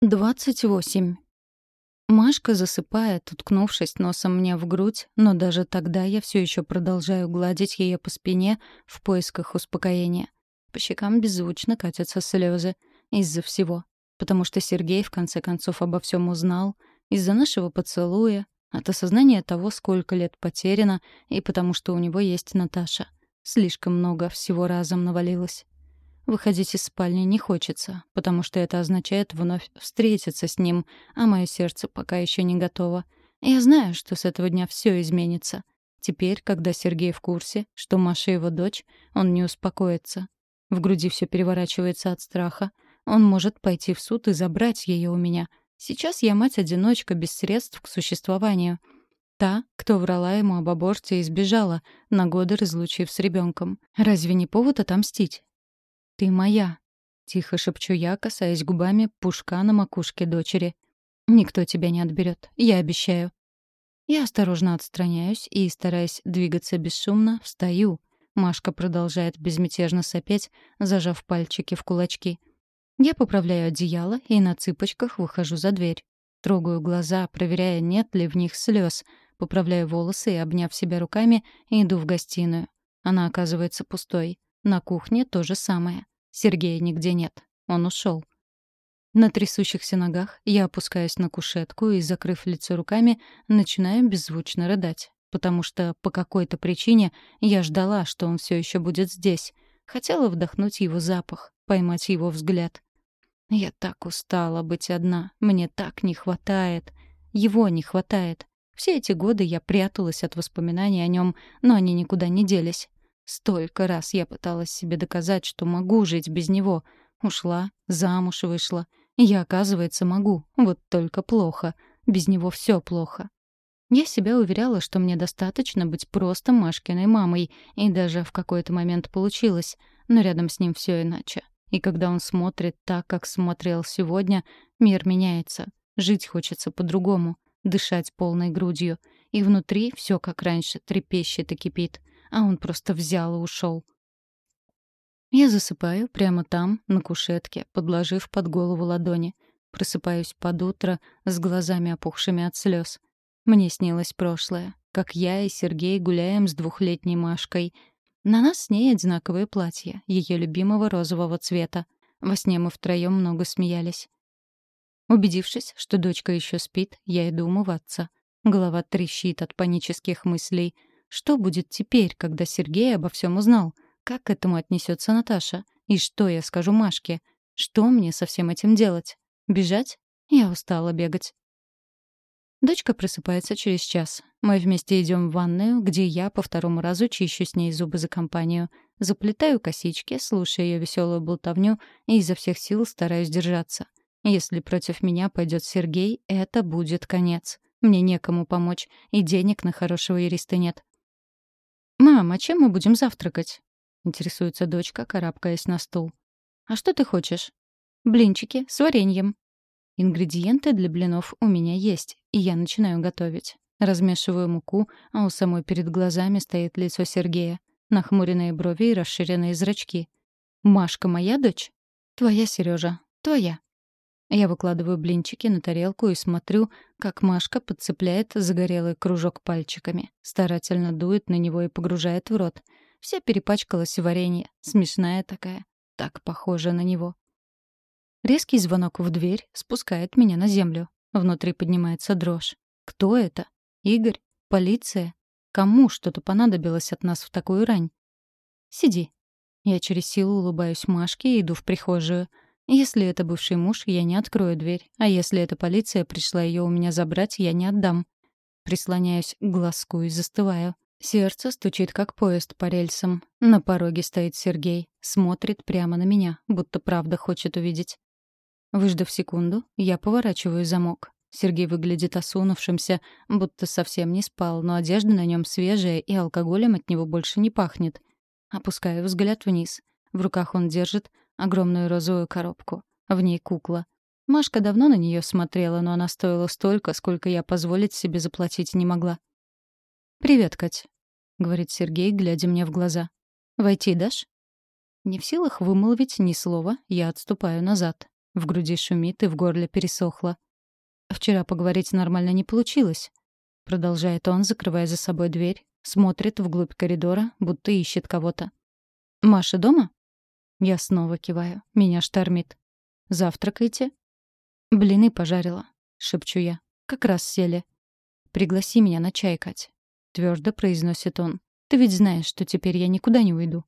28. Машка засыпает, уткнувшись носом мне в грудь, но даже тогда я все еще продолжаю гладить ее по спине в поисках успокоения. По щекам беззвучно катятся слезы. Из-за всего. Потому что Сергей в конце концов обо всем узнал, из-за нашего поцелуя, от осознания того, сколько лет потеряно, и потому что у него есть Наташа. Слишком много всего разом навалилось. Выходить из спальни не хочется, потому что это означает вновь встретиться с ним, а мое сердце пока еще не готово. Я знаю, что с этого дня все изменится. Теперь, когда Сергей в курсе, что Маша его дочь, он не успокоится. В груди все переворачивается от страха. Он может пойти в суд и забрать ее у меня. Сейчас я мать-одиночка без средств к существованию. Та, кто врала ему об аборте и сбежала, на годы разлучив с ребенком. Разве не повод отомстить? «Ты моя», — тихо шепчу я, касаясь губами пушка на макушке дочери. «Никто тебя не отберет, я обещаю». Я осторожно отстраняюсь и, стараясь двигаться бесшумно, встаю. Машка продолжает безмятежно сопеть, зажав пальчики в кулачки. Я поправляю одеяло и на цыпочках выхожу за дверь. Трогаю глаза, проверяя, нет ли в них слез. Поправляю волосы и, обняв себя руками, иду в гостиную. Она оказывается пустой. На кухне то же самое. Сергея нигде нет. Он ушел. На трясущихся ногах я опускаюсь на кушетку и, закрыв лицо руками, начинаю беззвучно рыдать, потому что по какой-то причине я ждала, что он все еще будет здесь. Хотела вдохнуть его запах, поймать его взгляд. Я так устала быть одна, мне так не хватает. Его не хватает. Все эти годы я пряталась от воспоминаний о нем, но они никуда не делись. Столько раз я пыталась себе доказать, что могу жить без него. Ушла, замуж вышла. Я, оказывается, могу. Вот только плохо. Без него все плохо. Я себя уверяла, что мне достаточно быть просто Машкиной мамой, и даже в какой-то момент получилось, но рядом с ним все иначе. И когда он смотрит так, как смотрел сегодня, мир меняется. Жить хочется по-другому, дышать полной грудью. И внутри все как раньше, трепещет и кипит а он просто взял и ушел. Я засыпаю прямо там, на кушетке, подложив под голову ладони. Просыпаюсь под утро с глазами опухшими от слез. Мне снилось прошлое, как я и Сергей гуляем с двухлетней Машкой. На нас с ней одинаковые платья, ее любимого розового цвета. Во сне мы втроем много смеялись. Убедившись, что дочка еще спит, я иду умываться. Голова трещит от панических мыслей — что будет теперь, когда Сергей обо всем узнал? Как к этому отнесется Наташа? И что я скажу Машке? Что мне со всем этим делать? Бежать? Я устала бегать. Дочка просыпается через час. Мы вместе идем в ванную, где я по второму разу чищу с ней зубы за компанию. Заплетаю косички, слушая ее веселую болтовню и изо всех сил стараюсь держаться. Если против меня пойдет Сергей, это будет конец. Мне некому помочь, и денег на хорошего юриста нет. «Мам, а чем мы будем завтракать?» — интересуется дочка, карабкаясь на стул. «А что ты хочешь?» «Блинчики с вареньем». Ингредиенты для блинов у меня есть, и я начинаю готовить. Размешиваю муку, а у самой перед глазами стоит лицо Сергея. Нахмуренные брови и расширенные зрачки. «Машка моя дочь?» «Твоя, Сережа, твоя». Я выкладываю блинчики на тарелку и смотрю, как Машка подцепляет загорелый кружок пальчиками, старательно дует на него и погружает в рот. Вся перепачкалась в варенье, смешная такая, так похожа на него. Резкий звонок в дверь спускает меня на землю. Внутри поднимается дрожь. Кто это? Игорь? Полиция? Кому что-то понадобилось от нас в такую рань? Сиди. Я через силу улыбаюсь Машке и иду в прихожую — если это бывший муж, я не открою дверь. А если эта полиция пришла ее у меня забрать, я не отдам. Прислоняюсь к глазку и застываю. Сердце стучит, как поезд по рельсам. На пороге стоит Сергей. Смотрит прямо на меня, будто правда хочет увидеть. Выждав секунду, я поворачиваю замок. Сергей выглядит осунувшимся, будто совсем не спал, но одежда на нем свежая, и алкоголем от него больше не пахнет. Опускаю взгляд вниз. В руках он держит огромную розовую коробку. В ней кукла. Машка давно на нее смотрела, но она стоила столько, сколько я позволить себе заплатить не могла. «Привет, Кать», — говорит Сергей, глядя мне в глаза. «Войти дашь?» Не в силах вымолвить ни слова, я отступаю назад. В груди шумит и в горле пересохло. «Вчера поговорить нормально не получилось», — продолжает он, закрывая за собой дверь, смотрит вглубь коридора, будто ищет кого-то. «Маша дома?» Я снова киваю. Меня штормит. «Завтракайте?» «Блины пожарила», — шепчу я. «Как раз сели». «Пригласи меня на чай, Кать», — твердо произносит он. «Ты ведь знаешь, что теперь я никуда не уйду».